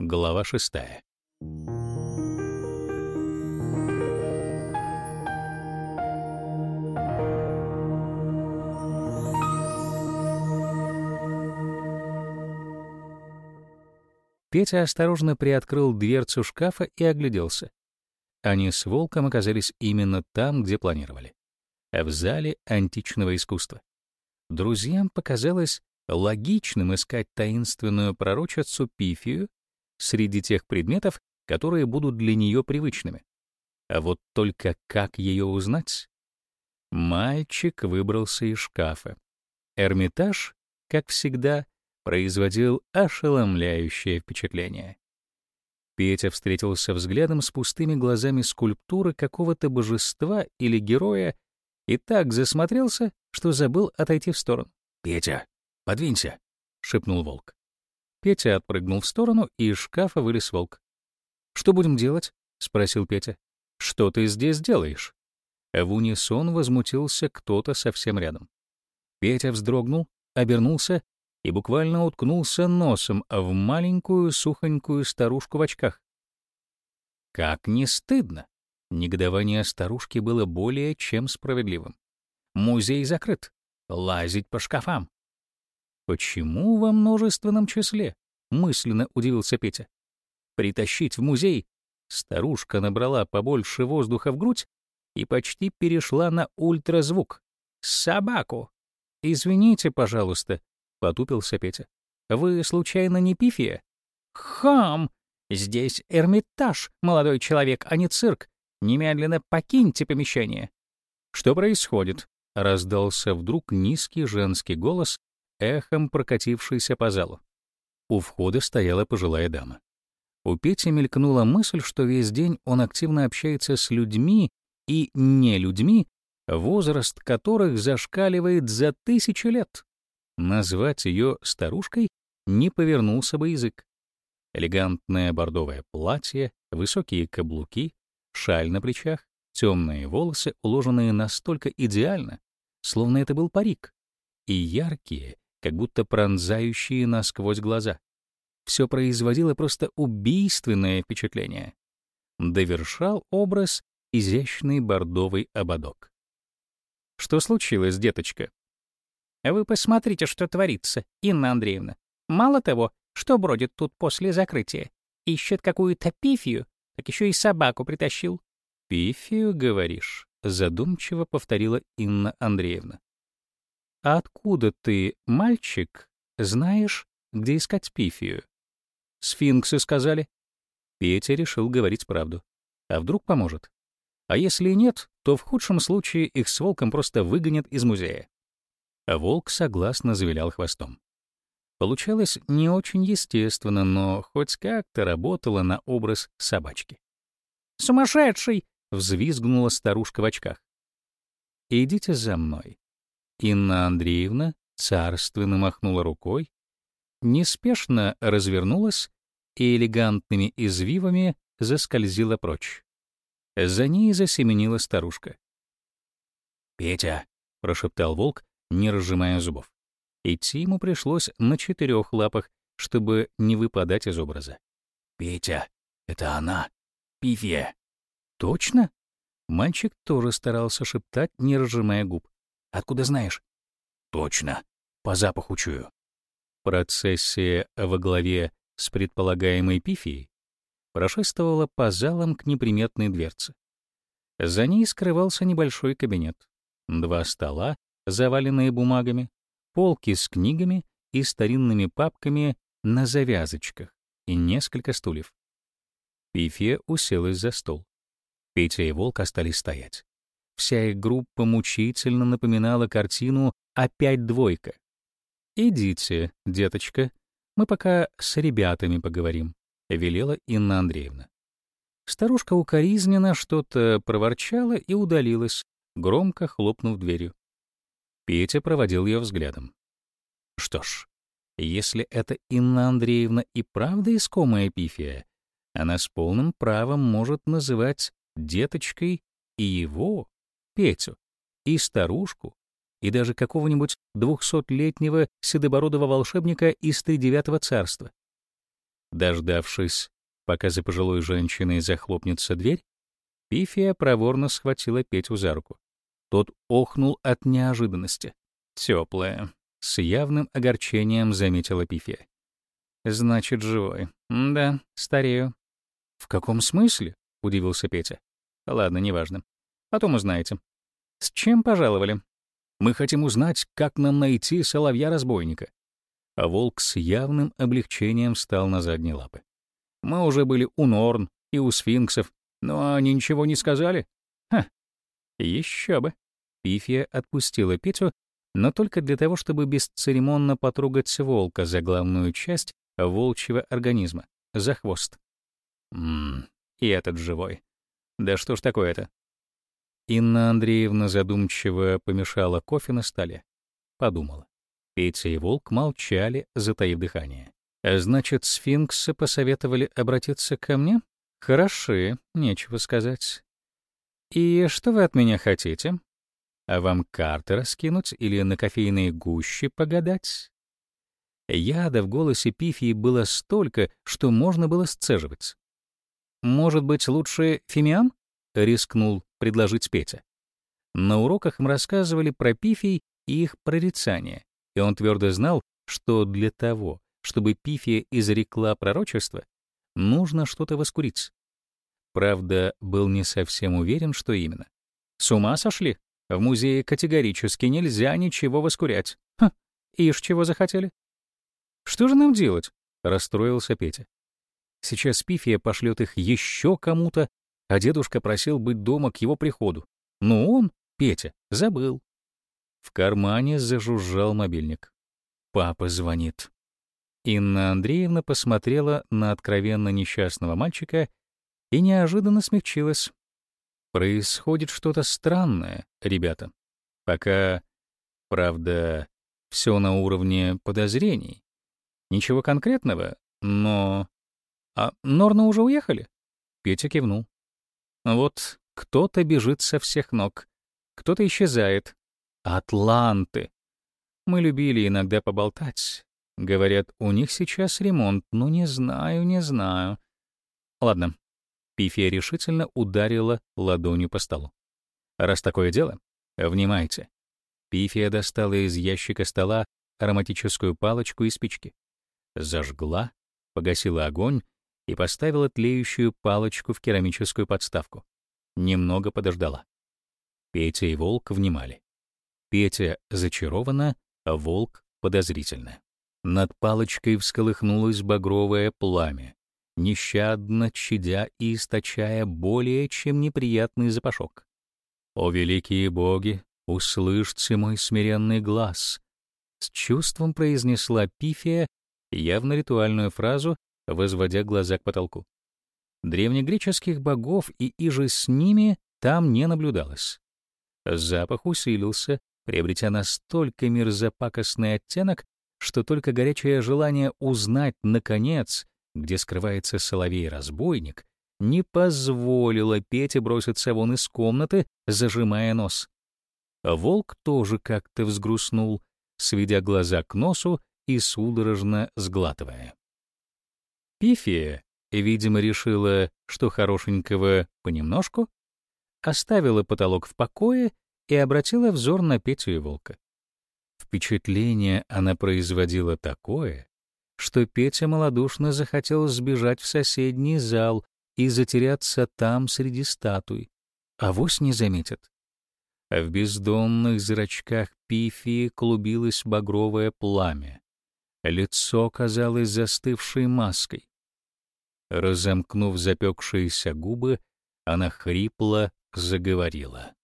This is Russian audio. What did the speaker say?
Глава шестая. Петя осторожно приоткрыл дверцу шкафа и огляделся. Они с Волком оказались именно там, где планировали — в зале античного искусства. Друзьям показалось логичным искать таинственную пророчицу Пифию среди тех предметов, которые будут для нее привычными. А вот только как ее узнать? Мальчик выбрался из шкафа. Эрмитаж, как всегда, производил ошеломляющее впечатление. Петя встретился взглядом с пустыми глазами скульптуры какого-то божества или героя и так засмотрелся, что забыл отойти в сторону. «Петя, подвинься!» — шепнул волк. Петя отпрыгнул в сторону, и из шкафа вылез волк. «Что будем делать?» — спросил Петя. «Что ты здесь делаешь?» В унисон возмутился кто-то совсем рядом. Петя вздрогнул, обернулся и буквально уткнулся носом в маленькую сухонькую старушку в очках. Как не стыдно! Негодование старушки было более чем справедливым. Музей закрыт. Лазить по шкафам. Почему во множественном числе? Мысленно удивился Петя. Притащить в музей? Старушка набрала побольше воздуха в грудь и почти перешла на ультразвук. Собаку! Извините, пожалуйста, потупился Петя. «Вы, случайно, не пифия?» «Хам! Здесь Эрмитаж, молодой человек, а не цирк. Немедленно покиньте помещение». «Что происходит?» — раздался вдруг низкий женский голос, эхом прокатившийся по залу. У входа стояла пожилая дама. У Пети мелькнула мысль, что весь день он активно общается с людьми и не людьми, возраст которых зашкаливает за тысячи лет. Назвать ее старушкой не повернулся бы язык. Элегантное бордовое платье, высокие каблуки, шаль на плечах, темные волосы, уложенные настолько идеально, словно это был парик, и яркие, как будто пронзающие насквозь глаза. Все производило просто убийственное впечатление. Довершал образ изящный бордовый ободок. «Что случилось, деточка?» Вы посмотрите, что творится, Инна Андреевна. Мало того, что бродит тут после закрытия, ищет какую-то пифию, так еще и собаку притащил. «Пифию, говоришь?» — задумчиво повторила Инна Андреевна. «А откуда ты, мальчик, знаешь, где искать пифию?» «Сфинксы сказали». Петя решил говорить правду. А вдруг поможет? А если и нет, то в худшем случае их с волком просто выгонят из музея. Волк согласно завилял хвостом. Получалось не очень естественно, но хоть как-то работало на образ собачки. «Сумасшедший!» — взвизгнула старушка в очках. «Идите за мной». Инна Андреевна царственно махнула рукой, неспешно развернулась и элегантными извивами заскользила прочь. За ней засеменила старушка. «Петя!» — прошептал волк, не разжимая зубов. Идти ему пришлось на четырех лапах, чтобы не выпадать из образа. «Петя, это она, Пифия». «Точно?» Мальчик тоже старался шептать, не разжимая губ. «Откуда знаешь?» «Точно, по запаху чую». Процессия во главе с предполагаемой Пифией прошествовала по залам к неприметной дверце. За ней скрывался небольшой кабинет. Два стола заваленные бумагами, полки с книгами и старинными папками на завязочках и несколько стульев. Пифия уселась за стол. Петя и Волк остались стоять. Вся их группа мучительно напоминала картину «Опять двойка». «Идите, деточка, мы пока с ребятами поговорим», — велела Инна Андреевна. Старушка укоризненно что-то проворчала и удалилась, громко хлопнув дверью. Петя проводил ее взглядом. Что ж, если это Инна Андреевна и правда искомая пифия, она с полным правом может называть деточкой и его, Петю, и старушку, и даже какого-нибудь двухсотлетнего седобородого волшебника из тридевятого царства. Дождавшись, пока за пожилой женщиной захлопнется дверь, Пифия проворно схватила Петю за руку. Тот охнул от неожиданности. Теплая, с явным огорчением заметила Пифия. Значит, живой. да, старею. В каком смысле? удивился Петя. Ладно, неважно. Потом узнаете. С чем пожаловали? Мы хотим узнать, как нам найти соловья-разбойника. А волк с явным облегчением встал на задние лапы. Мы уже были у Норн и у сфинксов, но они ничего не сказали. Ха, еще бы. Пифия отпустила Петю, но только для того, чтобы бесцеремонно потрогать волка за главную часть волчьего организма, за хвост. Ммм, и этот живой. Да что ж такое-то? Инна Андреевна задумчиво помешала кофе на столе. Подумала. Петя и волк молчали, затаив дыхание. А значит, сфинксы посоветовали обратиться ко мне? Хороши, нечего сказать. И что вы от меня хотите? А вам карты раскинуть или на кофейные гущи погадать? Яда в голосе Пифии было столько, что можно было сцеживать. «Может быть, лучше фимиам?» — рискнул предложить Петя. На уроках им рассказывали про Пифий и их прорицания, и он твердо знал, что для того, чтобы Пифия изрекла пророчество, нужно что-то воскурить. Правда, был не совсем уверен, что именно. С ума сошли? В музее категорически нельзя ничего воскурять. Ха, ишь чего захотели? Что же нам делать? Расстроился Петя. Сейчас Пифия пошлет их еще кому-то, а дедушка просил быть дома к его приходу. Но он, Петя, забыл. В кармане зажужжал мобильник. Папа звонит. Инна Андреевна посмотрела на откровенно несчастного мальчика и неожиданно смягчилась. Происходит что-то странное, ребята. Пока, правда, все на уровне подозрений. Ничего конкретного, но... А Норна уже уехали? Петя кивнул. Вот кто-то бежит со всех ног, кто-то исчезает. Атланты. Мы любили иногда поболтать. Говорят, у них сейчас ремонт, но не знаю, не знаю. Ладно. Пифия решительно ударила ладонью по столу. Раз такое дело, внимайте. Пифия достала из ящика стола ароматическую палочку и спички. Зажгла, погасила огонь и поставила тлеющую палочку в керамическую подставку. Немного подождала. Петя и Волк внимали. Петя зачарованно, а Волк подозрительно. Над палочкой всколыхнулось багровое пламя, нещадно чадя и источая более чем неприятный запашок. «О, великие боги, услышьте мой смиренный глаз!» С чувством произнесла Пифия явно ритуальную фразу, возводя глаза к потолку. Древнегреческих богов и иже с ними там не наблюдалось. Запах усилился, приобретя настолько мерзопакостный оттенок, что только горячее желание узнать, наконец, где скрывается соловей-разбойник, не позволило Пете броситься вон из комнаты, зажимая нос. Волк тоже как-то взгрустнул, сведя глаза к носу и судорожно сглатывая. Пифия, видимо, решила, что хорошенького понемножку, оставила потолок в покое и обратила взор на Петю и Волка. Впечатление она производила такое, что Петя малодушно захотел сбежать в соседний зал и затеряться там среди статуй. а Авось не заметят. А в бездонных зрачках Пифии клубилось багровое пламя. Лицо казалось застывшей маской. Разомкнув запекшиеся губы, она хрипло заговорила.